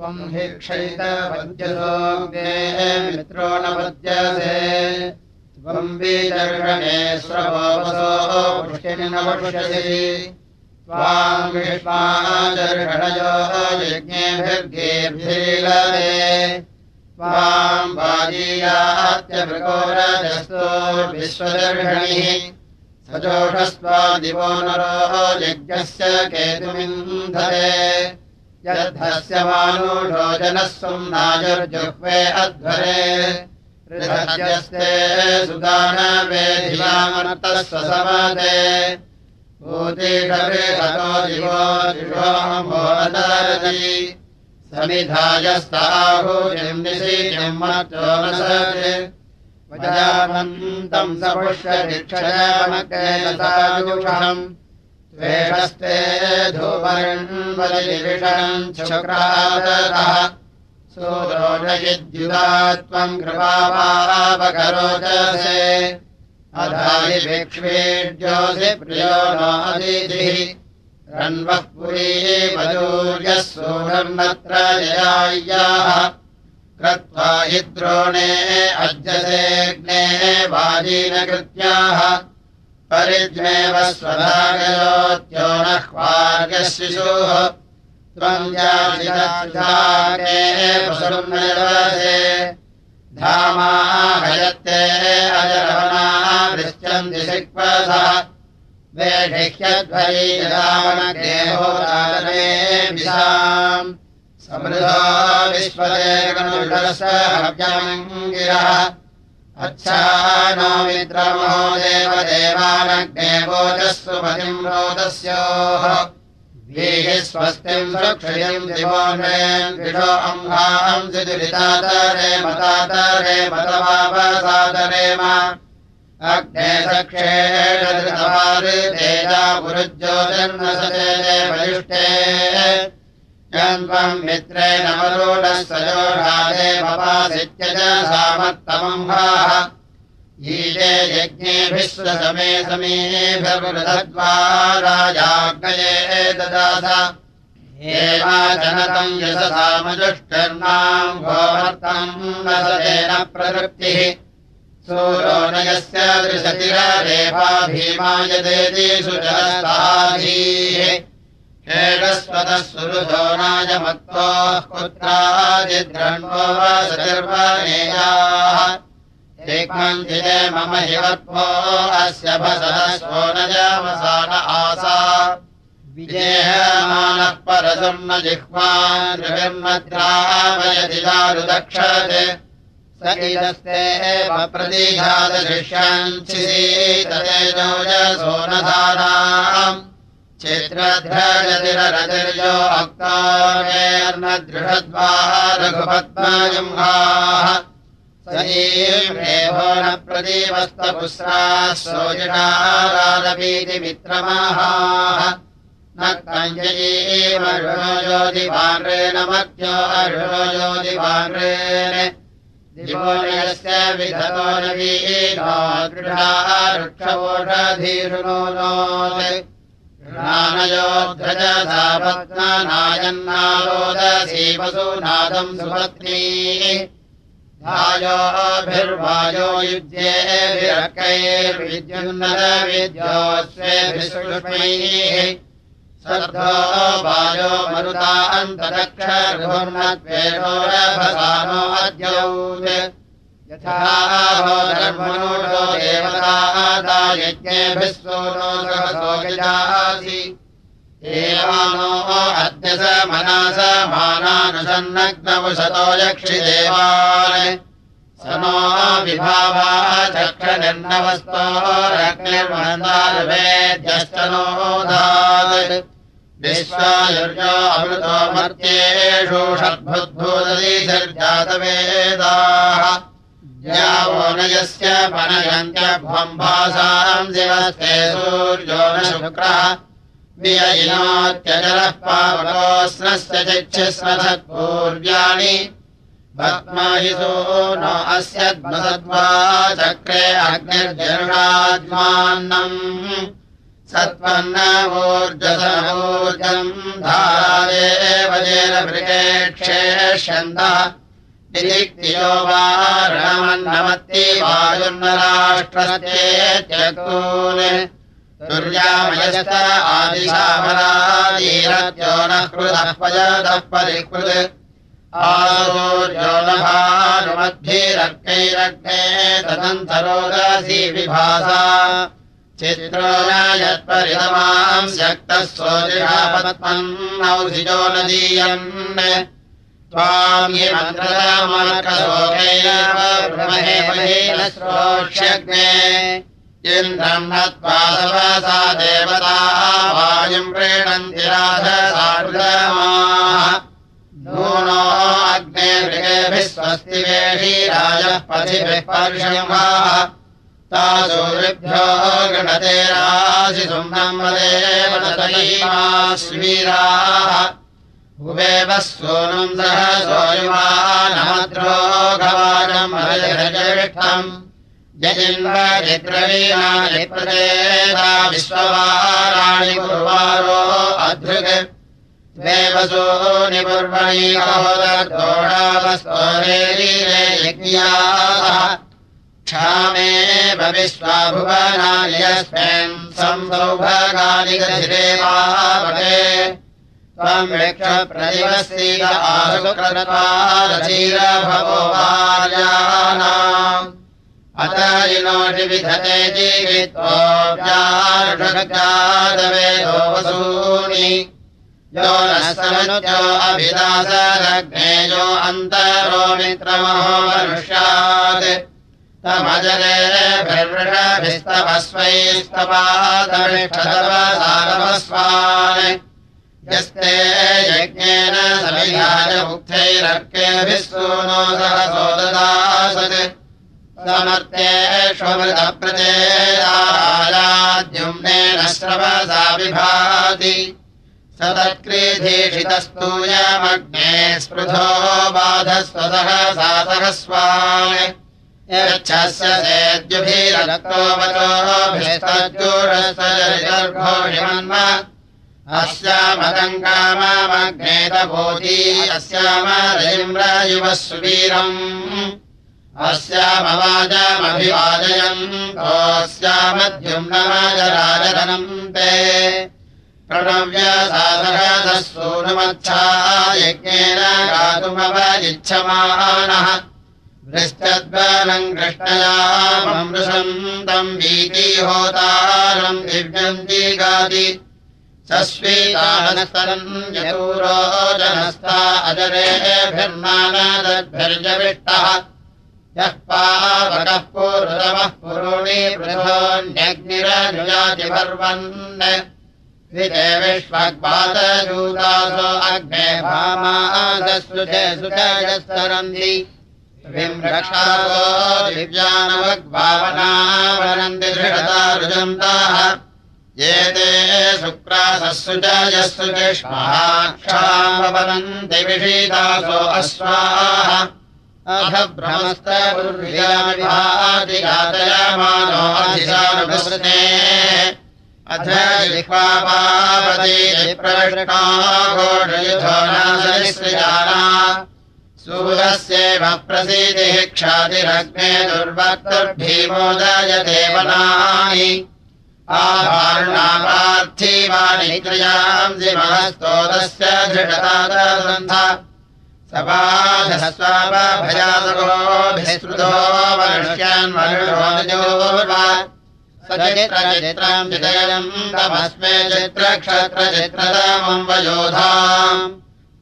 त्वम् हि क्षैतवद्यसोऽग्ने मित्रो न त्वम् बीजर्षणे पुष्टिनि न पश्यसि त्वाम् विष्मादर्षणयो यज्ञेभिर्गेभिरीलते त्वाम् वाजीयात्यमृगोरजस्तो विश्वदर्शणिः सजोषस्त्वादिवो नरो यज्ञस्य केतुमिन्धरे यद्धस्य मानुषो जनः सुम्नाजुर्जुह्वे अध्वरे दिवो दिवोमोदरति समिधायस्ताहुजिम् निशीतिम् मर्चोनसति वजामन्तम् सपुष्यभिक्षयामकेलसायुषम् त्वेषस्ते धूपर्ण्वलिविषम् शुक्रादतः। सूरोजयिद्युदा त्वम् प्रियो नादितिः रन्वः पुरी वदूर्यः सूरन्नत्र जयाय्याः कृत्वा हि द्रोणे अज्यसेऽग्ने वाजीनकृत्याः परिज्ञेव स्वधागयोत्यो नह्वार्यः शिशुः त्वम् याजिदागे पशुर्निर्वसे धामाहयत्ते अजरवना शिक्वसः। वेढिह्यध्वरीरामणगेहोदाने विशाम् समृद्धो विश्वदेवनुषसहव्यमङ्गिरः अच्छानो मित्रमहो देवदेवानग्ने पतिम् रोदस्योः। स्वस्तिम् सुक्षयम् दिवोन्वयम् विषो अम्भांसि दुरितातरे मतातरे मतवापसादरेम अग्ने सक्षेण तेजा पुरुज्योतिर्नसते वरिष्ठे यन्त्वम् मित्रेण मरूढः सजोषादे पपासित्यज सामत्तमम्भाः ईशे यज्ञेभिः स्वसमे समेभिर्वृधद्वा राजाग्नये ददास एवाचनतम् यशसामजुष्टर्णाम् गोवर्तम् नसतेन प्रवृत्तिः। सूरो न यस्य दृशतिरेफा भीमायदेति सुजस्ताधीः षेडस्वतः सुरुधो नायमत्तोः पुत्रादिद्रण्वो सतिर्वनेयाः एकमञ्जिते मम हिवत्वो अस्य भसरस्वो न जामसान आसा। विजेहमानः परसुर्न जिह्वान् निर्मद्रावयति दारुदक्षते। स इदस्ते प्रतीघातशिष्याञ्चिसीततेजोजसो न धाराम् चित्रध्रजतिररतिर्यो अक्तामेर्न दृढद्वा रघुपद्माजम्हाः सजीवेभो न प्रदीवस्तपुस्राः सोजिषारादपीति मित्रमाहाः न कञ्जयीमरुणो ज्योतिभाण्ड्रेण मध्यो दिवोनयस्य विधतो न वीनो दृढा वृक्षवोषधीरुणो नोत् नानयोध्वजसापत्नायन्नालोदसी वसूनादम् सुपत्नी। धायोभिर्वायो युज्येभिरकैर्विद्युन्नरविद्योस्वेभिः सद्धो वायो मरुतान्तदक्षर्भुर्मद्वेषोरभसानो अद्यौत् धर्मणोषो देवता यज्ञेभिः सोनो सहसो गजासि एवानो अद्य स मनस मानानुसन्नग्नवशतो यक्षिदेवान् स नो विभावा चक्षनिर्नवस्तो रग्निर्मन्दारवेद्यश्च नोदात् विश्वायुर्यो अमृतो मर्त्येषु षड्भुद्भूदति यावो न यस्य पनयन्त्यभ्वम्भासाम् दिवस्ते सूर्यो न अस्य चक्रे अग्निर्जरुणात्मानम् सत्त्वन्नवोर्जसनवोर्जम् धारेव जेन वृकेक्षेष्यन्तः निदिक्तियो वा रणमन्नमत्ति वायुर्नराष्ट्रस्येत्यक्तून् दुर्यामयस्त आदिशामरादीरत्यो नः कृतः पयतः परिकृत् आसूर्योनभानुमद्भिरग्नैरग्ने तदन्तरोदसी विभासा चित्रो न यत्परितमाम् शक्तः सोदिहापत्मन्नौषिजो नदीयन् त्वाम् हि इन्द्रम् नत्वा सा देवता वायुम् प्रीणन्ति राधसारुदमाः। नूनो अग्ने मृगेभिः स्वस्ति वेषीराजः पथिभिः पर्षमाः तासूरिभ्यो गणते राशि तदैमाश्वीराः सह सोयुवानमद्रो गवानम् हरिहृजविष्ठम् यजिन्वजिद्रवीणानि प्रदेता विश्ववाराणि कुर्वारो अधृग्। देवसो निपुर्वणि अहोदर्दोडावस्तोरेरीरे यज्ञाः। क्षामेव विश्वाभुवनायस्मिन् संसौभगानि गधिरेवावके त्वम् इनोषि विधते जीवित्वोऽव्यारुषगादवेदो वसूनि यो नः समनुजो अभिदासरग्नेयो अन्तरो मित्रमहो मनुष्यात्। तमजरेभिर्वृषभिस्तवस्वैस्तपादमिषदवसारवस्वान् यस्ते यज्ञेन समिधानमुक्थैरर्केभिः सूनो सहसो ददासत् समर्तेष्वमृतप्रचेदायाद्युम्नेन श्रवसा विभाति। स तत्क्रीधीषितस्तूयमग्ने स्पृधो बाधस्वसहसा सहस्वान्। यच्छस्य सेद्युभिरक्तोवतोभिस्तज्जूरस्य गर्भो काममग्नेतभूति अस्यामरजिम्रयुवः सुवीरम्। अस्यामवाजमभिवादयम् कोऽस्यामद्युम्नमाजराजनम् ते। प्रणव्यसाधः सूनुमच्छा यज्ञेन गातुमवजिच्छमानः वृश्चद्वनम् कृष्णयामृशन्तम् वीतिहोतारम् दिव्यन्ति गाति अजरेभिर्नानदद्भिर्जविष्टः। यः पावकः पूर्वतमः पुरुणि पृथोऽन्यग्निरनुजातिपर्वन् विजय विश्वग्पादजूतासो अग्ने भामादस्सुचे सुचयस्तरन्ति। विम्रक्षासो दिव्यानवग्भावनावनन्ति दृढता रुजन्ताः ये ते शुक्रासस्सु च यस्सु चेष्माक्षामवदन्ति विषीदासो अश्वाः अथ भ्रमस्तपुर्यादिघातयामानो अधिशानुभृते अथ जिह्वापावतीप्रविष्णाघोषयुधो नासरिश्रियाना सूरस्येव प्रसीदिः क्षातिरग्ने दुर्वक्तुर्भीमोदय देवनानि मनुष्यान् मनुषोजोर्वा सचित्रचित्रम् चितयम् तमस्मे चित्रक्षत्रचित्रतमम् वयोधाम्।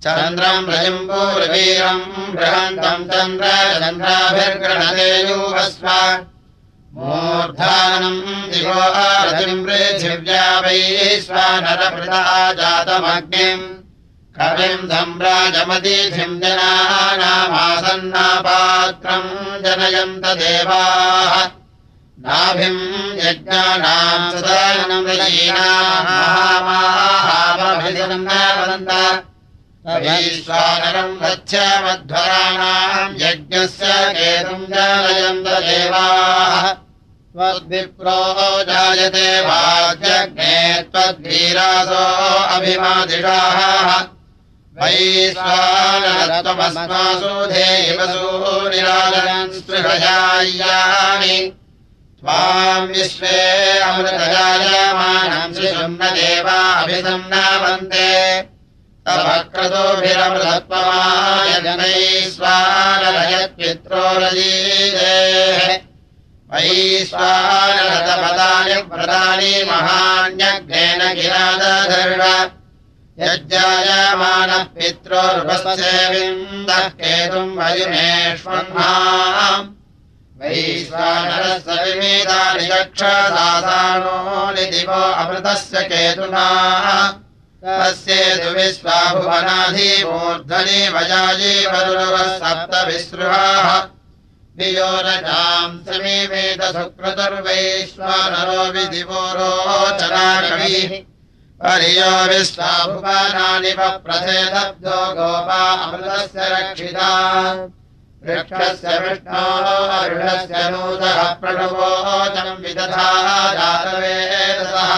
चन्द्रम् रजम्बूर्वीरम् बृहन्तम् चन्द्र चन्द्राभिर्गृणते यूवस्व रजिम् पृथिव्या वैश्वानरभृता जातमग्निम्। कविम् सम्राजमदीधिम् जनानामासन्नापात्रम् जनयन्त देवाः। नाभिम् यज्ञानाम् वदन्त ईश्वानरम् गच्छमध्वराणाम् यज्ञस्य केतुम् जानयन्त देवाः। त्वद्विप्रो जायते वाज्यग्ने त्वद्वीरासो अभिमादिषाः। वैश्वानरत्वमस्मासूधेयवसूनिराजनन् त्वाम् विश्वे अमृतजायमानम् तवक्रतोभिरमृतत्वमायजनैस्वानरयत्पित्रोरजीरे वैश्वानरतपदानि व्रतानि महान्यग्नेन गिरादधर्व। यज्जायमानः पित्रोर्वसेविन्दः केतुम् वयुमेष्वह्ना वैश्वानरस्य विमेतानि चक्षसानो निदिवो अमृतस्य केतुना तस्येतु विश्वाभुवनाधिमूर्धनि वजायी वरुरवः सप्त विसृहाः नियोरजाम् समीवेद सुकृतुर्वैश्वानरो विदिवो रोचनाकविः परियो विश्वाभुवनानि वप्रथेदब्धो गोपा अमृतस्य रक्षिता। वृक्षस्य विष्णोः ऋषस्य नूतः प्रणवोचम् विदधा जातवेदसः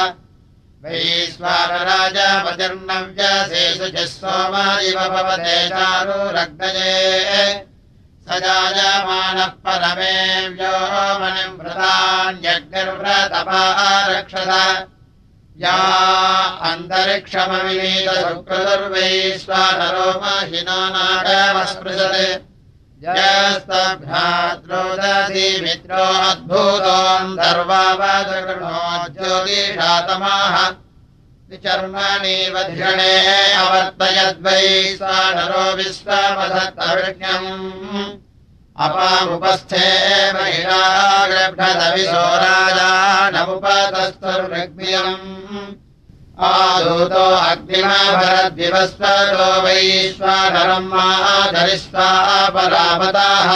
वैश्वानराजपतिर्नव्यसेषु च सोमा इव भवते चारुरग्नये स जायमानः परमेव्यो मनिम् व्रतान्यग्निर्व्रतपा रक्षत या अन्तरिक्षमविनीतसुकृतुर्वैश्वानरो महिनो नागमस्पृशते जस्तभ्राद्रोदधि मित्रो अद्भुतोऽन्तर्वावदृणो ज्योतिषातमाः विचर्मणि वध्यणे अवर्तयद्वै स्वानरो विश्वमधत्तवृण्यम् अपामुपस्थे महिलाग्रभ्रदविशोराजानमुपतस्तुर्ऋग्म्यम् आदूतो अग्निमाभरद्विवस्वरो वैश्वानरम् माधरिष्वा परामताः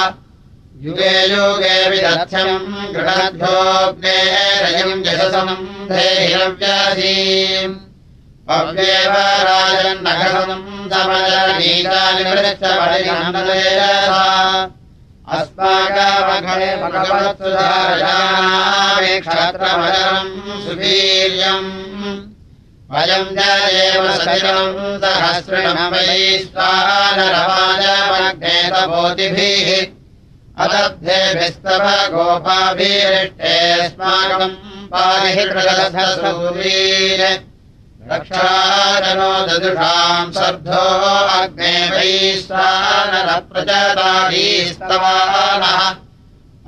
युगे युगे विदध्यम् गृणभ्योऽग्ने रयम् यशसनम् पव्येव राजन्नगरम् समजनीतानि वृक्षपरिगन्धलेरसा अस्माकमघरे भगवत्सुधारयामेक्षत्रमजरम् सुवीर्यम्। वयम् जयेव सतिरम् सहस्रिणम् वैश्वानरवाजमग्नेतभूतिभिः अदब्धेभिस्तव गोपाभिरिष्टेऽस्माकम् पाहि कृतसूरीर रक्षाजनो ददुषाम् सर्धो अग्ने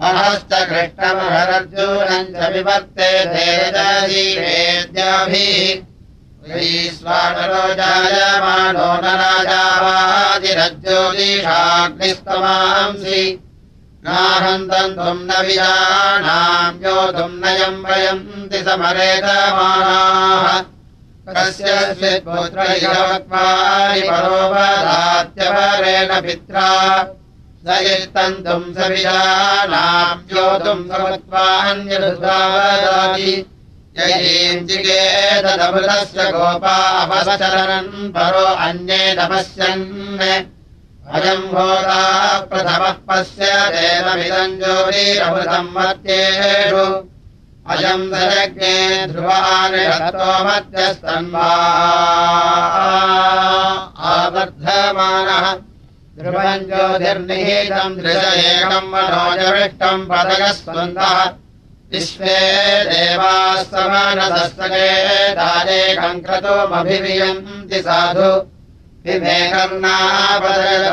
अहश्च कृष्णमहरर्जुनम् च विवर्ते धेरजीवेद्याभिः वैश्वानरो जायमानो न राजावादिरज्योतिषाग्निस्तमांसि नाहन्तम् त्वम् न विजानाम् योधुम् नयम् वयन्ति समरेतमानाः कस्य पुत्रैरवक्वानि परोपदात्यपरेण पित्रा। स यस्तन्तुम् स विजानाम् योधुम् समत्वान्यदुधावदाति ययीम् जिगेतदमृतस्य गोपा अपसचरन् परो अन्ये तपस्यन् अयम् भोगा प्रथमः पश्य देवमिदम् ज्योतिरमृतम् मत्येषु अयम् रतो मध्यस्तन्वा। आवर्धमानः। ध्रुवम् ज्योतिर्निहितम् दृश एकम् मनोजविष्टम् पदगस्वन्दः विश्वे देवाः समानदस्तके दारेकम् क्रतोमभिवियन्ति साधु। विभे कर्णापदयो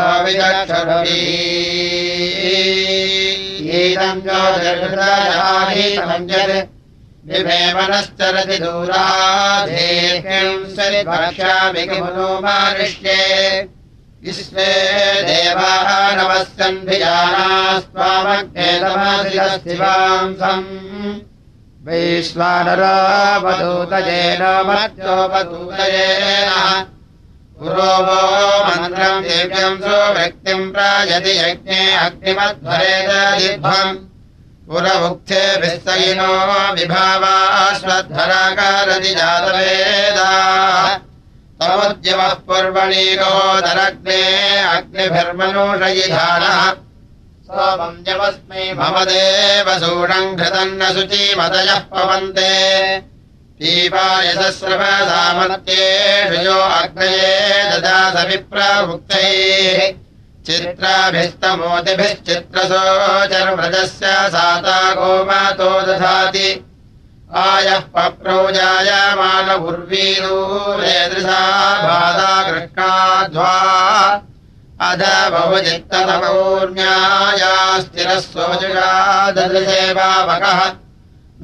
विचक्षुरवीदम् ज्योतिर्हृदयाहीतमञ्जत् विभे मनश्चरति दूराधेह्यम् सरिभक्ष्यामि किमुनो मारिष्ये विश्वे देवाः नवस्सन्धिजानास्त्वामग्नेतमधिरस्तिवांसम् वैश्वानरावधूतयेन मत्योपधूतयेन पुरो वो मन्त्रम् दिव्यम् सुव्यक्तिम् प्रायति यज्ञे अग्निमध्वरेतदिध्वम् पुर उक्थे विस्तयिनो विभावाश्वध्वराकारति जातवेदाः। तमुद्यमः पूर्वणीकोदरग्ने अग्निभिर्मनोषयिधानः सोमम् जमस्मै मम देव सूडम् घृतम् न शुचीमदयः पवन्ते दीपायसस्रवसामत्येषु यो अग्नये ददासविप्रभुक्तैः चित्राभिस्तमोतिभिश्चित्रसोचर्व्रजस्य साता गोमातो दधाति। आयः पप्रौजाय मानपुर्वीरूरेदृशा बाधा कृष्णाध्वा अध बहुचित्तमौर्ण्याया स्थिरः सोजुषा ददृशेवावकः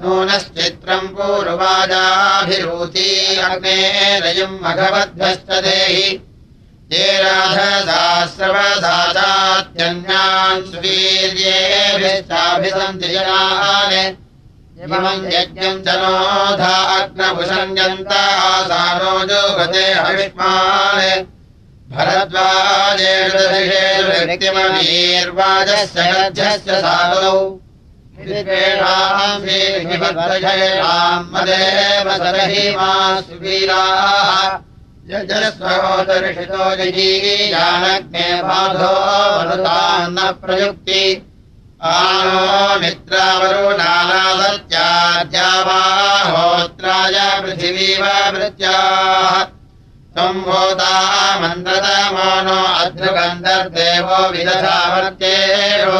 नूनश्चित्रम् पूर्वाजाभिरूती अग्नेरयम् मघवद्भ्यश्च देहि। ये राधसास्रवसाचात्यन्यान् सुवीर्येभिश्चाभिसन्ति जनान्। इमम् यज्ञम् च नोधा अग्नभुषण्यन्त आसानो जोगते हविष्मान्। भरद्वाजेषु व्यक्तिमवीर्वाजस्य गध्यस्य यजस्वोदर्शितो जयीयानग्ने बाधो वरुतान्न प्रयुक्ति। आनो मित्रावरुणानादत्याद्या वा होत्राय पृथिवीव वृत्याः त्वम् होता मन्त्रतमानो अद्रुगन्धर्देवो विदधावर्त्येषु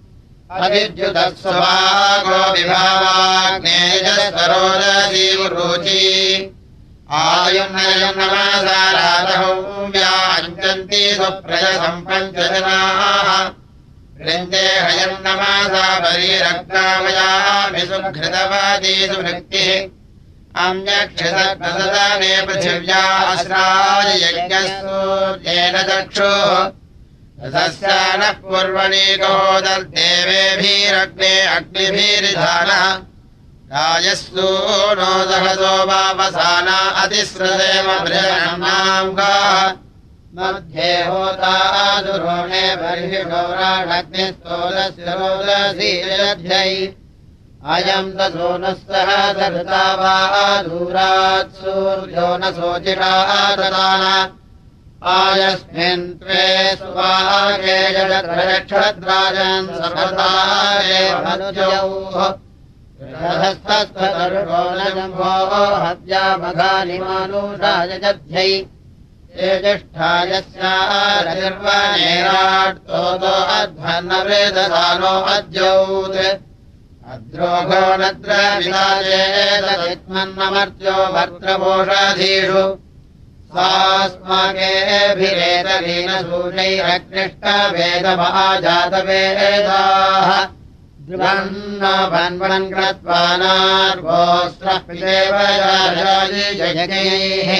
अविद्युतस्वभागो विभावाग्नेजसरोदीवरुचि आयुर्नयम् नमासाराधौम्याञ्चन्ति सुप्रजसम्पञ्चजनाः। वृन्दे हयम् नमासा परीरग्नामयामि सुघृतवादी सुभृक्तिः। अन्यक्षसदने पृथिव्याश्राय यज्ञसूर्येण चक्षुः। तस्य नः पूर्वणीकोदर्देवेभिरग्ने अग्निभिरिधानः राजस्तु नो सहसो वावसाना अतिस्रदेव बृहन्नाङ्गाः मध्ये होता दुरोणे बर्हि गौराणग्निस्तोलस्य रोदसीरध्यै अयम् दशो नः सह दर्ता वा दूरात् सूर्यो न शोचिषा ददान आयस्मिन् जगत्रयक्षद्राजन् सर्वतारेवनुजौः रहस्तस्तरुणजम्भो हत्यामघानिमानुषायजध्यै ज्येष्ठायस्यारनिर्वनेराट्तो अध्वन्नवेदसानो अद्यौत् अद्रोघो नद्र विराजेतमर्त्यो भद्रपोषाधीषु स्वास्माकेऽभिरेतलीनसूर्यैरक्लिष्टवेदमहाजातवेदाः ध्रुवन् कृत्वा नार्गोऽस्रदेव जयैः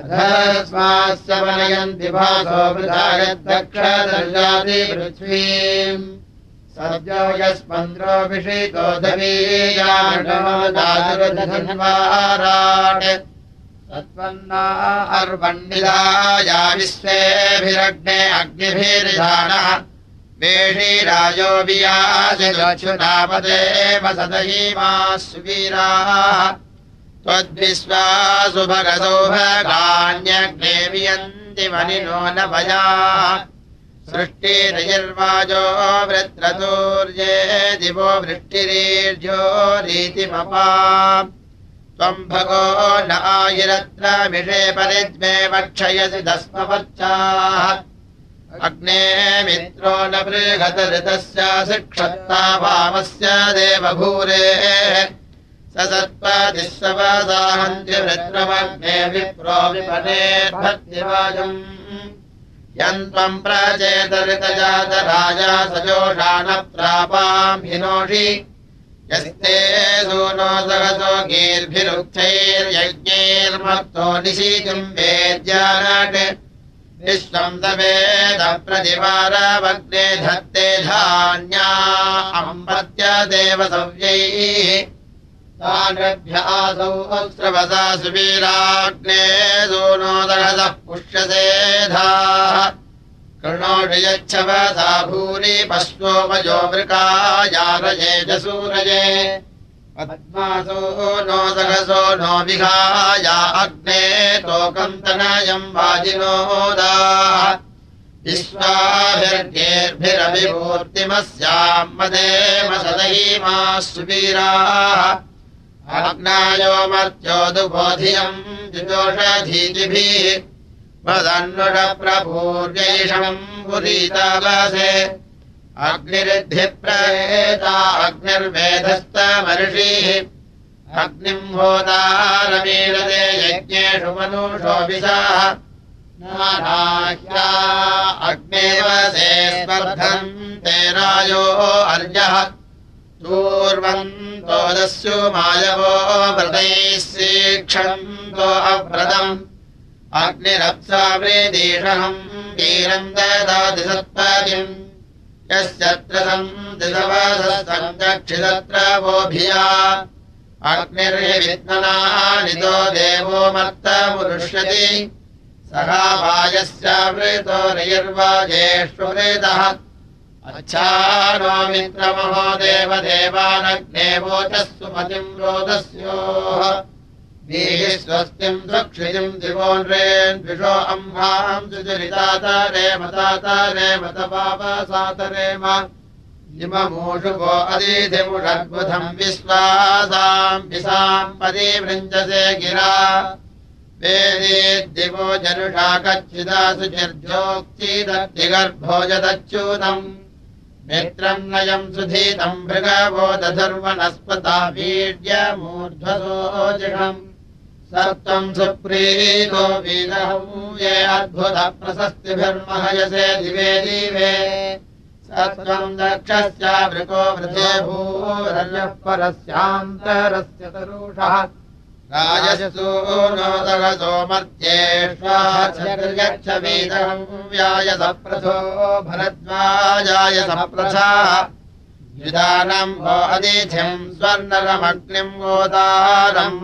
अधस्मास्य वनयन्ति भासो वृथायद्दक्षदर्जाति पृथ्वीम् सद्यो यस्पन्द्रो विषितो धवीयाटमदातुरधन्वाराट् सत्त्वन्ना अर्वण्डिलाया विश्वेभिरग्ने अग्निभिर्धानः वेषीराजो वियासिरच्युतापदे वसदहीमा सुवीराः त्वद्विश्वासु भगतो भगान्यग्ने वियन्ति मनिनो न भया सृष्टिरयर्वाजो वृत्रतूर्ये दिवो वृष्टिरीर्यो रीतिमपा त्वम् भगो न आयिरत्र विषे परिद्मे वक्षयसि दस्मवच्चाः अग्ने मित्रो न बृहत ऋतस्य शिक्षत्ता वामस्य देवभूरे। स सत्त्वदिस्सवसाहन्ति वृत्रमग्ने विप्रो विपनेर्भक्तिवाजम् यन्त्वम् प्रचेतरितजातराजा सजोषा न प्रापाम् हिनोषि यस्ते सूनो सहसो गीर्भिरुक्थैर्यज्ञैर्मत्तो निशीतिम् वेद्यानाट् विश्वम् दवेद प्रतिवारवग्ने धत्ते धान्या अम्बत्य देवसव्यैः तानभ्यासौ अस्रवसा सुवीराग्ने सूनो दहसः पुष्यसेधाः कृणोषि यच्छवसा भूरि पश्वोपयो मृकायारये पद्मासो नो सहसो नो विहाया अग्ने तोकम् तनयम् वाजिनोदा विश्वाभिर्गेर्भिरभिभूर्तिमस्याम् मदेम सदैमा सुवीराः अग्नायो मर्त्योदुबोधियम् जुजोषधीतिभिः वदन्नुषप्रभूर्यैषम् पुरीतावासे अग्निरिद्धिप्रेता अग्निर्वेदस्तमर्षिः अग्निम् होतारमीलते यज्ञेषु मनुषोऽभिषाः। नाराह्या अग्नेवसे स्पर्धम् ते रायो अर्यः। पूर्वन्तोदस्यो मायवो व्रतैः शीक्षन्तो अव्रतम् अग्निरप्सावृदीषहम् वीरम् ददाति सत्पदिम् यश्चत्र सन्दिशवसम् दक्षितत्र वोभिया अग्निर्हि विद्मनानितो देवो मर्तमुरुष्यति सखावायस्यावृतो निर्वाजेष्वृतः अच्छा नो मित्रमहो देवदेवानग्ने सुमतिम् रोदस्योः स्वस्तिम् सुक्षितिम् दिवो नृन्द्विषो अम्भाम् सुचरितातरे मतातरे मतपापसातरेम इममूषुको अदीधिमुषद्बुधम् विश्वासाम् विसाम् परिवृञ्जसे गिरा। वेदे दिवो जनुषा कच्चिदासु निर्जोक्तिदग्निगर्भोजदच्यूतम् मित्रम् नयम् सुधीतम् भृगवो दधर्वनस्पता वीर्यमूर्ध्वसोजिषम् सत्त्वम् सुप्रीतो वीरहम् ये अद्भुतप्रशस्तिभिर्महयसे दिवे दिवे। सत्त्वम् दक्षस्यावृको वृथे भूरल्यः परस्यान्तरस्य तरुषः। राजसो नोदगसो मर्त्येष्वागच्छ वीदहम् व्यायसप्रथो भरद्वाजाय सप्रथाः युदानम् वो अतिथिम् स्वर्णरमग्निम् गोदारम्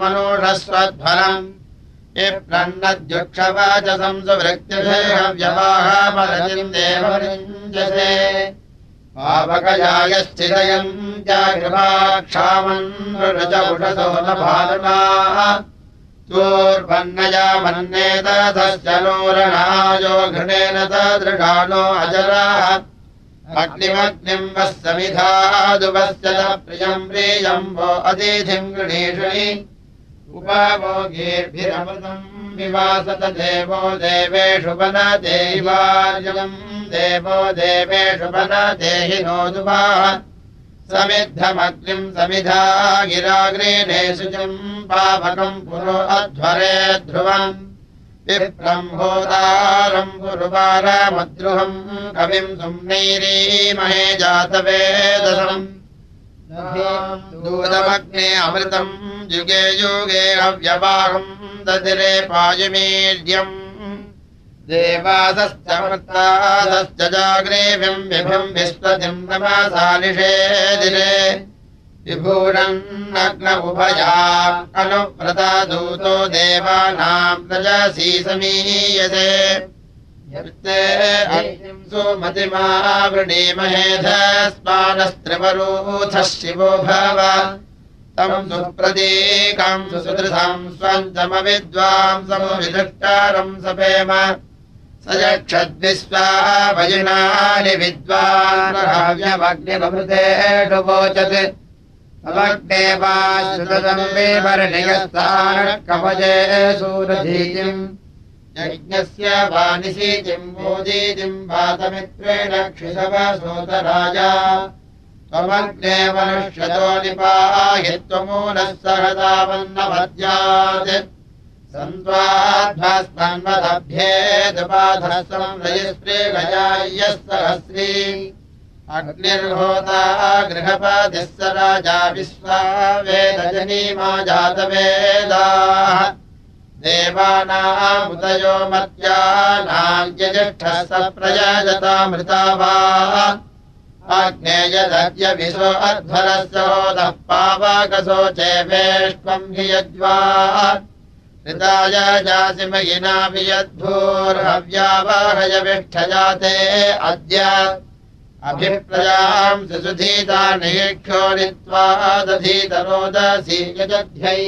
देवरिञ्जसे पावकजायश्चिदयम् जागृभाक्षामन्नृजपुषसो न भालनाः चोर्वन्नया मन्नेतस्य नोरणायो घृणेन तदृढानो अजराः अग्निमग्निम् वः समिधादुवस्य न प्रियम् प्रियम् वो अतिथिम् गृणीषणि। उपभोगीर्भिरमृतम् विवासत देवो देवेषु वनदेवार्यम् देवो देवेषु वनदेहि नोदुवा समिद्धमग्निम् समिधा गिराग्रेणे शुचम् पावकम् पुरो अध्वरे ध्रुवम् विप्रम्भोदारम् पुरुवारमद्रुहम् कविम् सुम्नैरीमहे जातवेदसम् दूतमग्ने अमृतम् युगे युगे अव्यवाहम् दधिरे पायुमीर्यम् देवादश्च मृतादश्च जाग्रेव्यम् विभम् विश्वतिम् नमसानिषेदिरे विभूरन्नग्न उभया अनुव्रता दूतो देवानाम् प्रजासी समीयते सुमतिमावृणीमहेधस्मानस्त्रिवरूथः शिवो भव। तम् सुप्रतीकाम् सुसुदृशाम् स्वन्तमविद्वाम् समविदृष्टारम् सपेम स यक्षद्विश्वा भजनानि वोचत् समग्ने वा श्रुतदम्बेवर्णियस्तानकवजे सूरधीतिम्। यज्ञस्य वानिशीतिम् मोदीतिम् वातमित्रेण क्षिषवसोतराजा त्वमग्ने मनुष्यतो निपाहि त्वमूलः सहतावन्नमद्यात् सन्त्वाध्वस्मन्वदभ्येदुपाधस्तम् रयस्प्रेगजाय्यः सहस्री अग्निर्होता गृहपतिः राजा विश्वा वेदजनीमा जातवेदाः। देवानामुदयो मत्यानाम् यजिष्ठः स प्रयजतामृता वा विशो अध्वरस्य होदः पावकसो चेवेष्वम् हि यज्वा। हृदाय जासिमयिनापि यद्भूर्हव्यावाहयविष्ठजाते अद्य अभिप्रजाम् सुधीता निरीक्षो नीत्वा दधीतरोदसी यजध्यै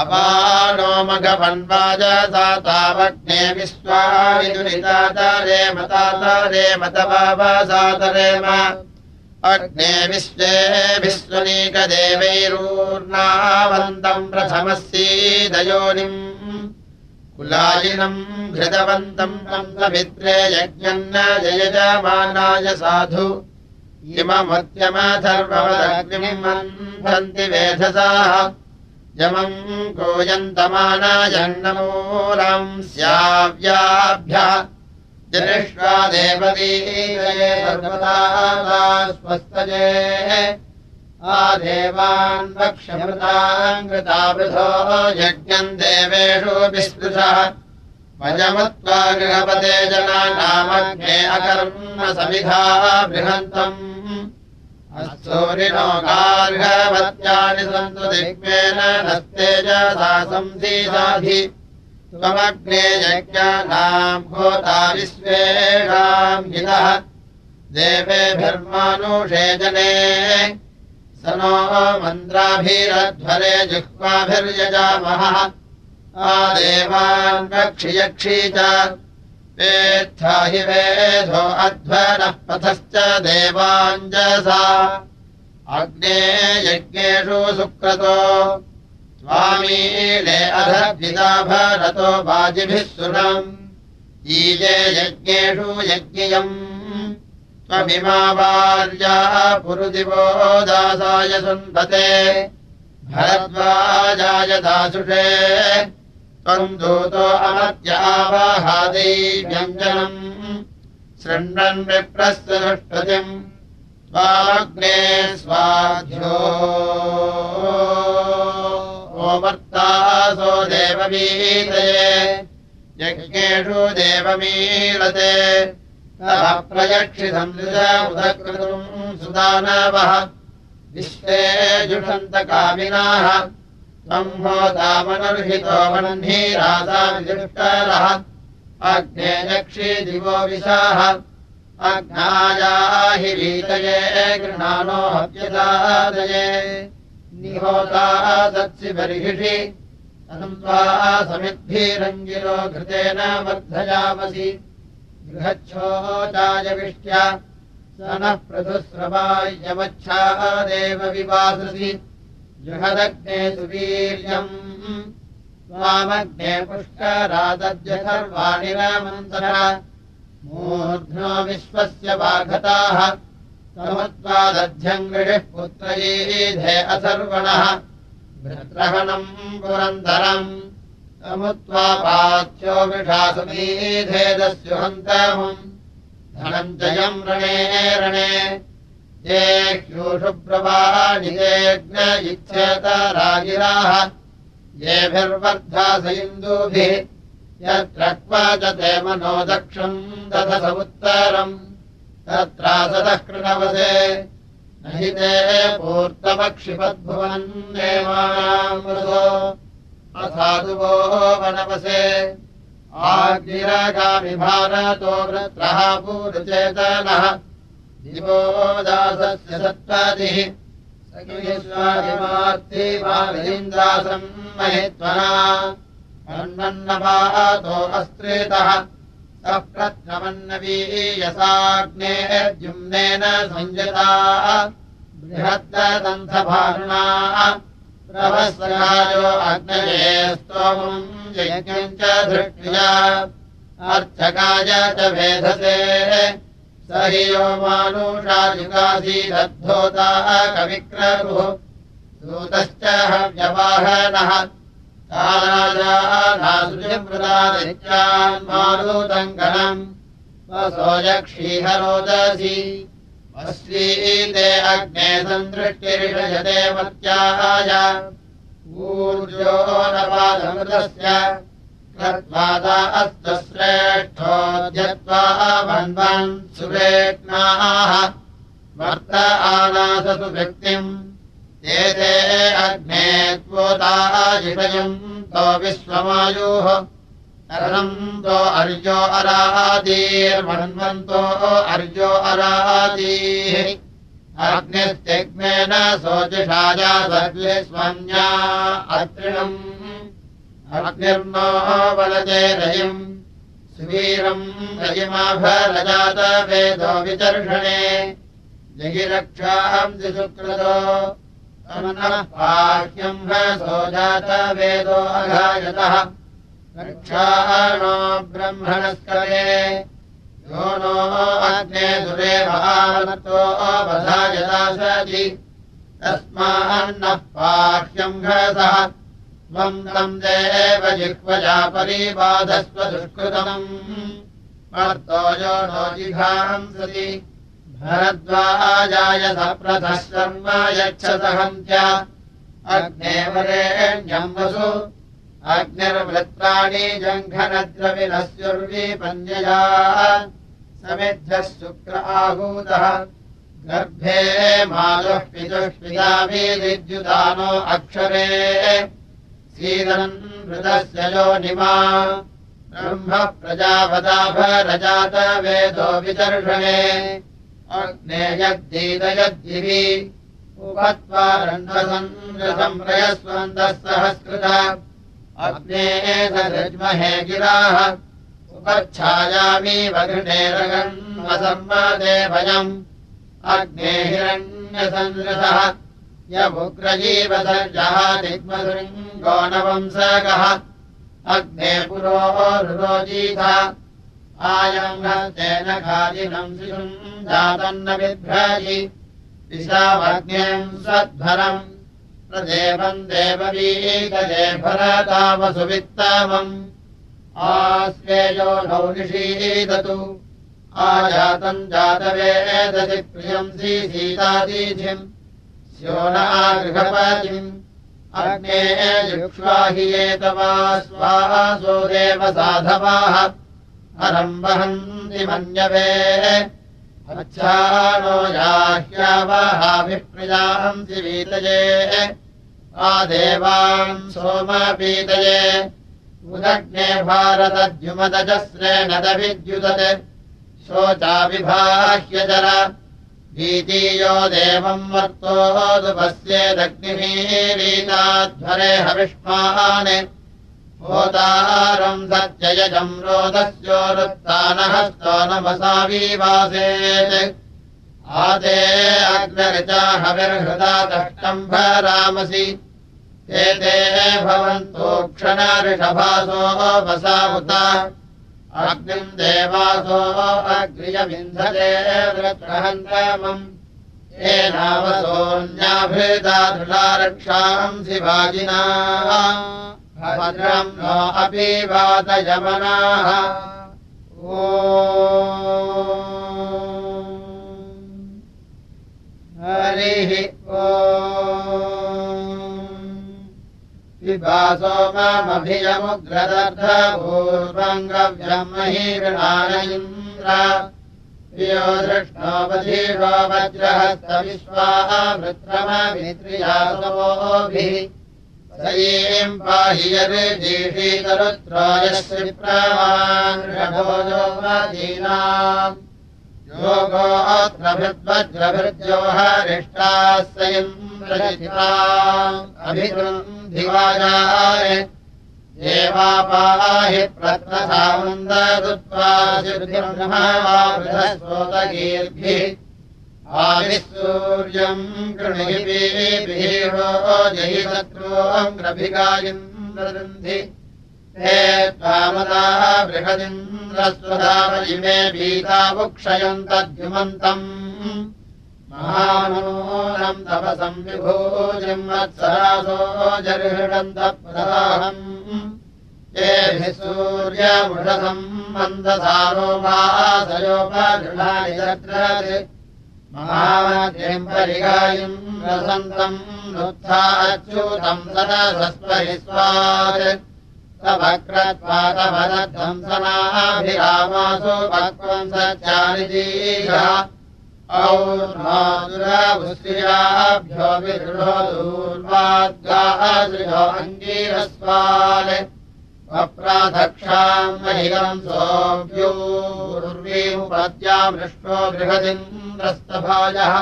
अपानो मघवन्वाजसा तावग्ने विश्वारिदुरितातरे मतातरे मतवासातरेम अग्ने विश्वे विश्वनीकदेवैरूर्णावन्तम् प्रथमस्यीदयोनिम् कुलायिनम् घृतवन्तम् पन्तमित्रे यज्ञम् न जयजमानाय साधु। मन्थन्ति वेधसाः। यमम् कूयन्तमानायन्नमूलम् स्याव्याभ्यः। जनिष्वा सर्वदा स्वस्तजे यज्ञम् देवेषु विस्पृशः वजमत्वा गृहपते जनानामग्ने अकर्म समिधा बृहन्तम्। अस्तूरिणो गार्हवत्यानि सन्तु दिग्मेन नस्तेजसा संसीसाधि त्वमग्ने यज्ञानाम् भूता विश्वेषाम् हितः। देवेभिर्मानुषे जने स नो मन्द्राभिरध्वरे जिह्वाभिर्यजामः आदेवान् रक्षियक्षी च। वेत्था हि वेधो अध्वरः पथश्च देवाञ्जसा अग्ने यज्ञेषु सुक्रतो। स्वामीले अधभिदा भरतो वाजिभिः सुरम्। ईजे यज्ञेषु यज्ञियम् त्वमिमावार्या पुरुदिवो दासाय सुन्वते भरद्वाजाय दासुषे। त्वम् दूतो अमत्यावाहादै व्यञ्जनम्। शृण्वन् दुष्पतिम् स्वाग्ने स्वाध्यो। ओमर्तासो देवमीतये यज्ञेषु देवमीलते प्रयक्षितम् उदकृतम् सुदानवः। विश्वे जुषन्तकामिनाः त्वम् होतामनर्हितो वह्नीरासाविदुष्करः अग्ने यक्षि दिवो विशाः। अग्नाया हि वीतये गृह्णानो हव्यदादये। निहोता सत्सि बर्हिषि। अनन्त्वा समिद्भिरञ्जिरो घृतेन वर्धयामसि गृहच्छोचायविष्ट्या स नः जृहदग्ने सुवीर्यम्। स्वामग्ने पुष्करादद्य मूर्ध्नो विश्वस्य वाघताः। समुत्पादध्यम् गृहिः पुत्रैधे अथर्वणः भृत्रहणम् पुरन्दरम् समुत्वा पाथ्यो विषासमीधेदस्युहन्तमम् धनञ्जयम् रणे रणे। ये ह्यूषुप्रवाणिजेऽग्न इच्छेतरागिराः येभिर्वर्धा स इन्दुभिः। यत्र क्वाचते मनो दक्षम् दध समुत्तरम् तत्रासदः कृणवसे। न हि ते पूर्तमक्षिपद्भुवन् देवानामृतो असाधुवो वनवसे आग्निरागामि भारतो वृत्रः पूर्चेतनः दिवो दासस्य सत्त्वादिः सखिमार्थिमालिन्द्रासम् महित्वना। अन्नन्नपातो अस्त्रेतः। सः द्युम्नेन संयता बृहद्दन्तभारुणा प्रभस्वराजो अग्नये स्तोमम् यज्ञम् च धृष्ट्या अर्थकाय च भेधसे स हि यो मानुषायुगासीदद्धोताः कविक्रतुः। दूतश्च हव्यवाहनः। मारुतम् गणम् अग्ने ऊर्जो नपादमृतस्य। कृत्वादा अस्तु श्रेष्ठोऽध्यत्वा वन्वन् सुरेक्नाः वर्त आनासतु व्यक्तिम्। एते अग्ने त्वोताजिषयम् तो विश्वमायुः अरन्तो अर्यो अरादीर्मन्वन्तो अर्यो अरादीः अग्निस्तिग्मेन सोचिषाया सर्वेष्वन्या अत्रिणम्। अग्निर्नो बलते रयिम्। सुवीरम् रयिमाभरजात वेदो विचर्षणे। जगिरक्षाम् दिशुक्रतो पाह्यम् जात वेदो अघायतः रक्षाणो ब्रह्मणस्करे यो नो अग्ने दुरे महानतो अवधायता सति तस्मान्नः पाह्यम् घसः। त्वम् तम् देव जिह्वजा परिबाधस्व दुष्कृतम्। मर्तो यो नो जिघांसति भरद्वाजाय सप्रथः शर्म यच्छसहन्त्य। अग्ने वरेण्यम् वसु अग्निर्वृत्राणि जङ्घनद्रविनस्युर्विपन्यया समिद्धः शुक्र आहूतः। गर्भे मातुः पितुः पिताभिद्युदानो अक्षरे। सीदनम् मृतस्य यो निमा। ब्रह्म प्रजापदाभरजात वेदो विदर्शने अग्नेयद्दीदयद्दिवि उपत्वा रण्डसंरसंप्रयस्वन्तः सहस्कृत वघृणेरगन्मसम्मदे भयम्। अग्ने हिरण्यसंरसः यमुग्रजीवसर्जः दिग्मसृङ्गो नवंसकः। अग्ने पुरोरुरोजीथ आयम् हस्तेन खादिनम् शिशुम् जातन्न बिभ्राजि दिशामग्न्यम् सद्भरम् प्रदेवम् देववीकजे भरतामसुवित्तमम् आस्वेजो नौ निषीदतु आजातम् जातवेदसि प्रियम् सीतादीधिम् स्योनागृहपतिम् अग्ने जुक्ष्वाहि एतवा स्वासो देव साधवाः। हरम् वहन्ति मन्यवे। अच्छानो याह्यावहाभिप्रियान्ति वीतये आदेवान् सोमपीतये। उदग्ने भारतद्युमदजस्रेण दविद्युदत्। शोचाविभाह्यजर। भीतीयो देवम् वर्तोदुपस्येदग्निमीरीताध्वरे हविष्मान्। होतारम् सत्ययजम् रोदस्योरुत्तानहस्तो नमसावीवासेत् आदे अग्नरिचा हविर्हृदा दष्टम् भरामसि। ते ते भवन्तो क्षणऋषभासो वसावुत। अग्निम् देवासो येनावसोऽन्याभृता दृढा रक्षांसि वाजिना भद्रम् नो अपि वातयमनाः ओ हरिः ओ विभासो मामभियमुग्रदर्धपूर्वङ्गव्यमहि गृणानयिन्द्र यो दृष्णोपधीषो वज्रहस्तविश्वाः वृत्रमभित्रियासवोभिः सयीम् पाहि यर्जीषीतरुत्रोयस्य प्रमान् अभिवृन्धिवाजाय देवापाहि प्रत्नसामन्ददुत्वासिर्भिर्महावावृधस्वोतगीर्भिः आविसूर्यम् कृणिभिः जहि शत्रूङ्ग्रभिगायिन्द्रन्धि हे त्वामदाः बृहदिन्द्रस्वधामजिमे भीतावुक्षयम् तद्युमन्तम् महानूनम् तपसम् विभूजिम् वत्सरासो जर्हृणन्तप्रदाहम् येभिः सूर्यमुषसम् मन्दसारो वासयोपगृहाणि जग्रत्। महामद्यम् परिगायम् रसन्तम् नुत्थाच्यूतम् सदसस्परि स्वात् तवक्रत्वातवदध्वंसनाभिरामासु पक्वम् सत्यानि जीः और्मादुराभुश्रियाभ्यो विदृढो दूर्वाद्गादृशो अङ्गीरस्वान् अप्राधक्षाम् महिलम् सोऽभ्यूर्वीमुपद्यामृष्टो बृहदिन्द्रस्तभाजः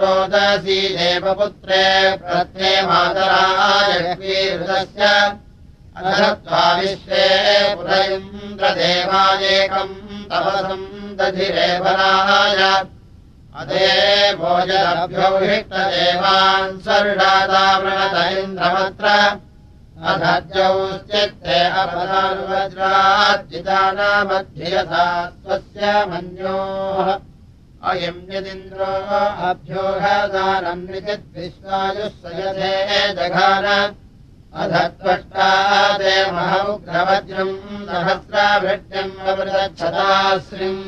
रोदसी देवपुत्रे प्रत्ये मातरायवीरुदस्य अधत्वा विश्वे पुर तपसम् दधिरेवराय अदे इन्द्रमत्र अधज्यौश्चित्ते अपदानुवज्राज्जितानामध्ययथा स्वस्य मन्योः अयम् यदिन्द्रो अभ्योगादानम् विचिद्विश्वायुः सयधे जघान अधत्वष्टा ते महौग्रवज्रम् सहस्राभृत्यम् अवृतच्छताश्रिम्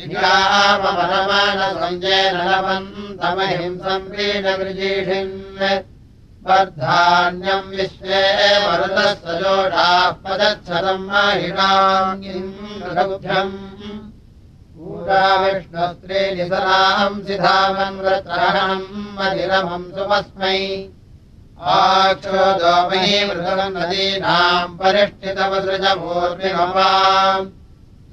निगामवनमानसञ्जयन लवन्तमहिंसम् वीणवृजीषिन् वर्धान्यम् विश्वे मरुतः पदच्छतम् माहिणाङ्गिम् सुमस्मै। आक्षोदोमही मृगम् नदीनाम् परिष्ठितवसृजभूर्मिमवाम्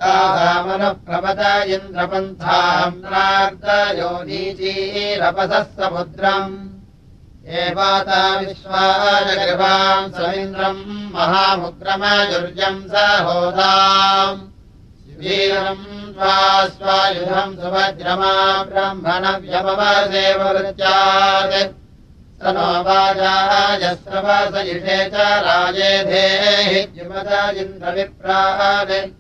तासामनुप्रपद इन्द्रपन्थाम् प्रार्दयो नीचीरपसः समुद्रम् एवाता विश्वाजगृहाम् समिन्द्रम् महामुग्रमजुर्यम् स होदाम् वीरम् त्वा स्वायुधम् सुभद्रमा ब्रह्मणव्यमवसेवृत्यात् स नो वाजायस्रवसयिषे च राजेधेहि इन्द्रविप्रान्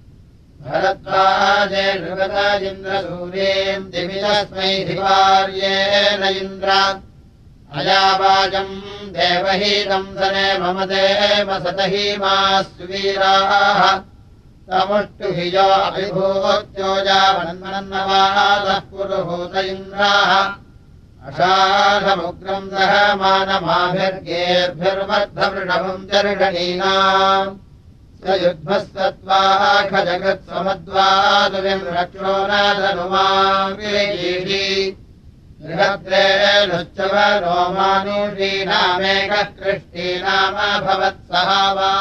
भरद्वाजे नृगताजिन्द्रसूर्येम् दिवितस्मै धिवार्येण इन्द्र। अयावाजम् देवहीतम् सने मम देव सतहीमा सुवीराः अभिभूत्योजावन्मनन्नवादः पुरुभूत इन्द्राः अषाढमुग्रम् दह मानमाभिर्गेर्भिर्मद्धवृषभम् चर्षणीनाम् स युग्मः सत्त्वाखजगत्समद्वादुविम् रक्षो नादनुमाङ्गीषी बृहद्रेणुश्चव रोमानुषीनामेकः कृष्टीनामभवत्सहा वा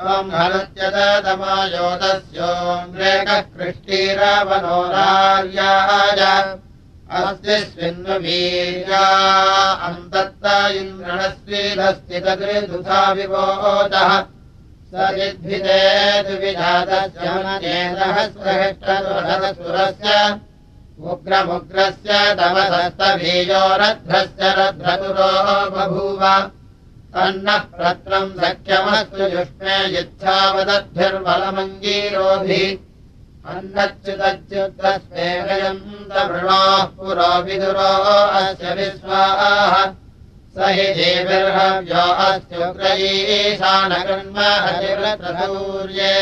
त्वम् हरत्यतमायोदस्योऽङ्ग्रेकः कृष्टीरवनोरार्याय अस्ति स्विन्वीर्या अन्तत्त इन्द्रणस्वीदस्थितकृदुधा विबोधः स यद्भिते द्विजातस्य सहस्रहेष्टसुरस्य उग्रमुग्रस्य तमसस्तबीजो रध्रस्य रध्रतुरो बभूव तन्नः प्रत्रम् सख्यमस्तु युष्मे पुरो विदुरो अस्य विश्वाः। स हि जीविर्हव्यो अस्त्युग्रयीशानकर्म हरिव्रतसूर्ये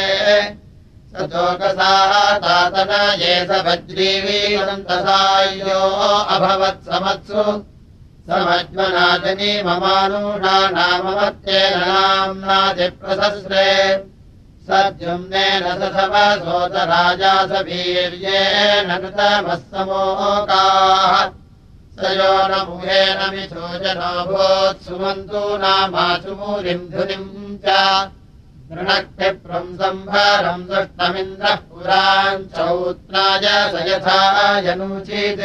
स चोकसाः तातन ये स वज्रीवीरन्तसाय्यो अभवत् समत्सु समज्वनाजनी ममानुषा नाममत्येन नाम्नादिप्रसस्रे सद्युम्नेन स स वीर्येण कृतमः समोकाः स यो न मुहेन विशोचनो भूत्सुमन्तु नामासुमूलिम् धुनिम् च। दृणक्षिप्रम् सम्भारम् दुष्टमिन्द्रः पुरान् चौत्राय स यथा यनूचित्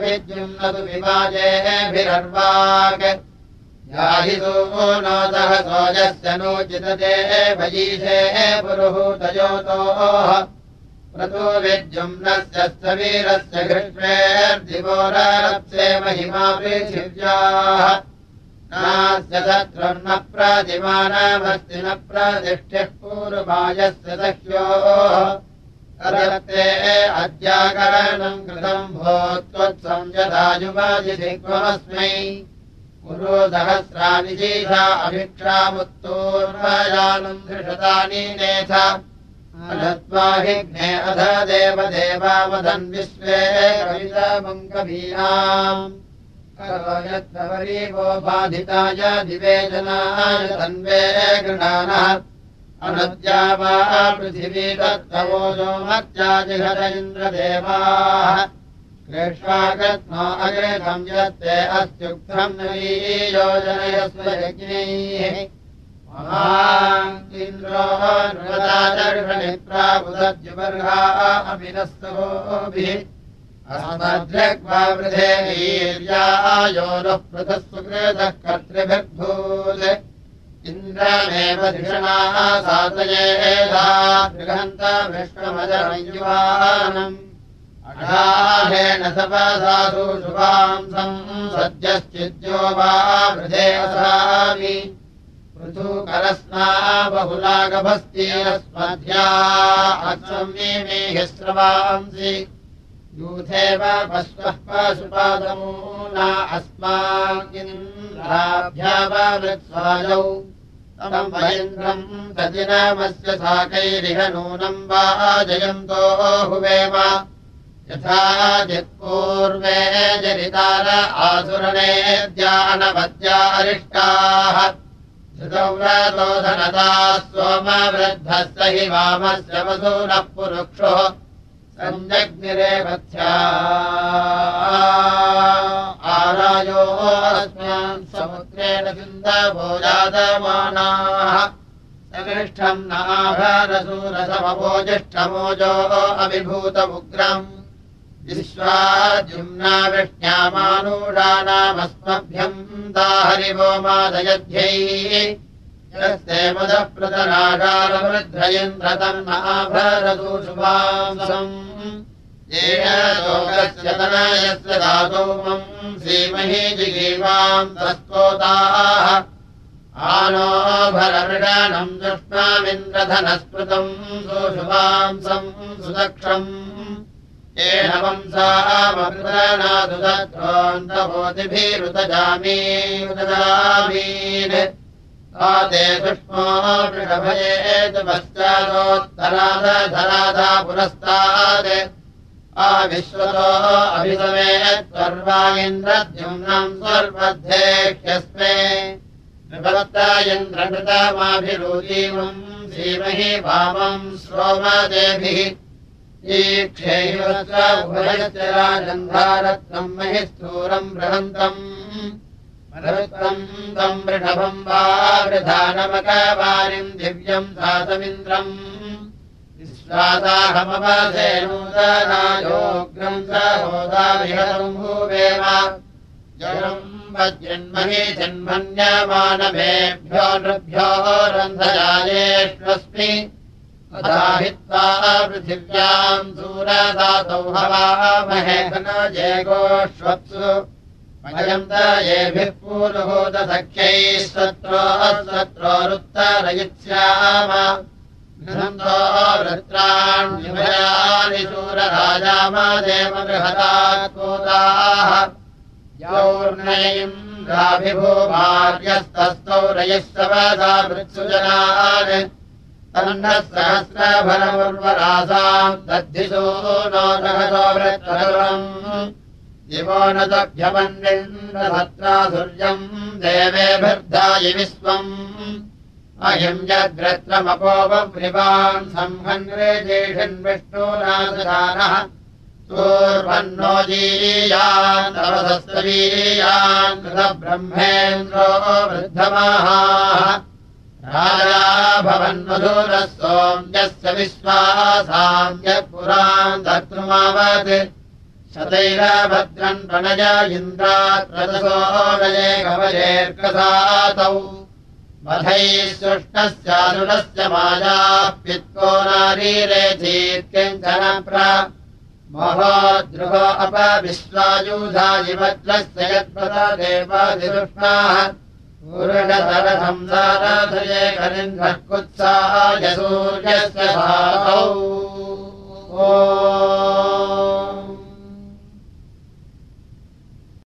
विद्युम्नतु विवाजेभिरर्वाक् याहि नो दः सोजस्य नोचितते भजीषे पुरुहूतयोतोः प्रतो विद्युम्नस्य वीरस्य घृष्वेर्दिवोरप्से महिमा पृथिव्याः। नास्य शत्रुर्न प्रतिमानमस्ति न प्रतिष्ठिः पूर्वायस्य सख्योः करते अद्याकरणम् कृतम् भो त्वत्संयदायुवाजिस्मै पुरो सहस्राणि अधत्वाहिग्ने अध देवदेवावधन् विश्वे कवितामङ्कवीनाम् यत्तवरीवो बाधिताय दिवेजनाय तन्वे गृणानः अनद्या वा पृथिवी तत्तवोजो मत्याजिहर इन्द्रदेवाः। कृष्वागत्नो अग्रेधम् यत्ते अस्त्युक्तम् नवीयोजनयस्व यज्ञैः। इन्द्रो नृपदाचर्षणिप्राबुदद्युबर्हा अमिनस्तोभिः अस्मद्रग्वा वृधे वीर्यायो नः पृथः सुकृतः कर्तृभिर्भूत् इन्द्रमेव धिषणाः विश्वमजयुवानम् अढाहेण सपसाधु शुभांसम् सद्यश्चिद्यो वा वृधे असामि पृथुकरस्ना बहुलागभस्तीरस्मध्या अस्रम्येमेहिस्रवांसि यूथेव पश्वः पशुपादमूना अस्माकिन्द्राभ्यावृत्स्वायौ तम् वयन्द्रम् सदिनमस्य साकैरिह नूनम् वा जयन्तो हुवेम यथा जित्पूर्वे जरितार आसुरणेद्यानवद्या अरिष्टाः। धृतव्रतोधनता सोमवृद्धस्य हि वामस्य वसूनः पुरुक्षो सञ्जग्निरेवत्या। आरायो अस्मान् समुद्रेण सिन्धभोजादमानाः। सकृष्ठम् नाभरसूरसमभोजिष्ठमोजो अभिभूतमुग्रम्। विश्वाद्युम्ना वृष्ण्यामानूषाणामस्मभ्यम् दाहरिवो मादयध्यैः यस्ते मुदप्रतनागारवृद्धयन्द्रतम् नाभरसूषुवांसम् येन तनयस्य धातोमम् श्रीमहि जिगीवाम् तस्तोताः आनो भरमृगानम् दुष्णामिन्द्रधनस्पृतम् सुशुभांसम् सुदक्षम्। येन वंसामग्रनादुदत्रोऽन्तभोतिभिरुदजामीरुदजामीन् ते सुष्मो वृषभयेतु पश्चादोत्तराधराधा पुरस्तात्। आविश्वतो अभिसमेत्वर्वा इन्द्रद्युम्नम् स्वर्वद्धेह्यस्मे इन्द्रनृतमाभिरूजीवम् श्रीमहि वामम् श्रोमदेभिः ईक्षेयुभयस्य राजन्धारत्नम् महि स्थूरम् बृहन्तम् मरुत्वम् तम् वृषभम् वा वृधानमकवारिम् दिव्यम् सातमिन्द्रम् विश्वासाहमवसे नूतनायोग्रम् स होदाविहतम् भूवेम जलम् वज्रन्महि जन्मन्यमानमेभ्यो नृभ्यो रन्धजायेष्वस्मि अदाहित्वा पृथिव्याम् सूरदातौ हवामहे जेगोष्वत्सु वयम् येभिः पूर्वभूतसख्यैः सत्रो सत्रोरुत्तरयिष्याम घृन्तो वृत्राण्यभयानि शूरराजामदेव बृहदात्मोदाः यौर्नयिम् राभिभूमार्यस्तस्थौ रयिष्यवसा वृत्सुजनान् तन्नः सहस्रफलमुर्वरासाम् दद्धिसो नो जगतो वृत्तरम् दिवो न तभ्यमन्विन्द्रभत्रा सूर्यम् देवेभिर्धाय विश्वम् अयम् यद्रत्रमपोपवृवान् संहन्वे जेषन् विष्णोरासदानः पूर्वन्नो जीयान् तवसस्तवीयान् कृतब्रह्मेन्द्रो वृद्धमाहाः। राजा भवन्मधुरः सोम्यस्य विश्वासाम्यः पुरान् धर्तृमावत् शतैरभद्रन् प्रणय इन्द्रात्रदसोदये कवयेर्कसातौ वधैः सुष्णस्यानुरस्य मायाप्युत्को नारीरे चीत्यञ्चन प्र। महोद्रुहो अपविश्वायुधाजिवज्रस्य यत्पदा देवादिदुष्णाः पूर्णतरसंसाराधये कलिन्धः कुत्साय सूर्यस्य भातौ ॐ ओ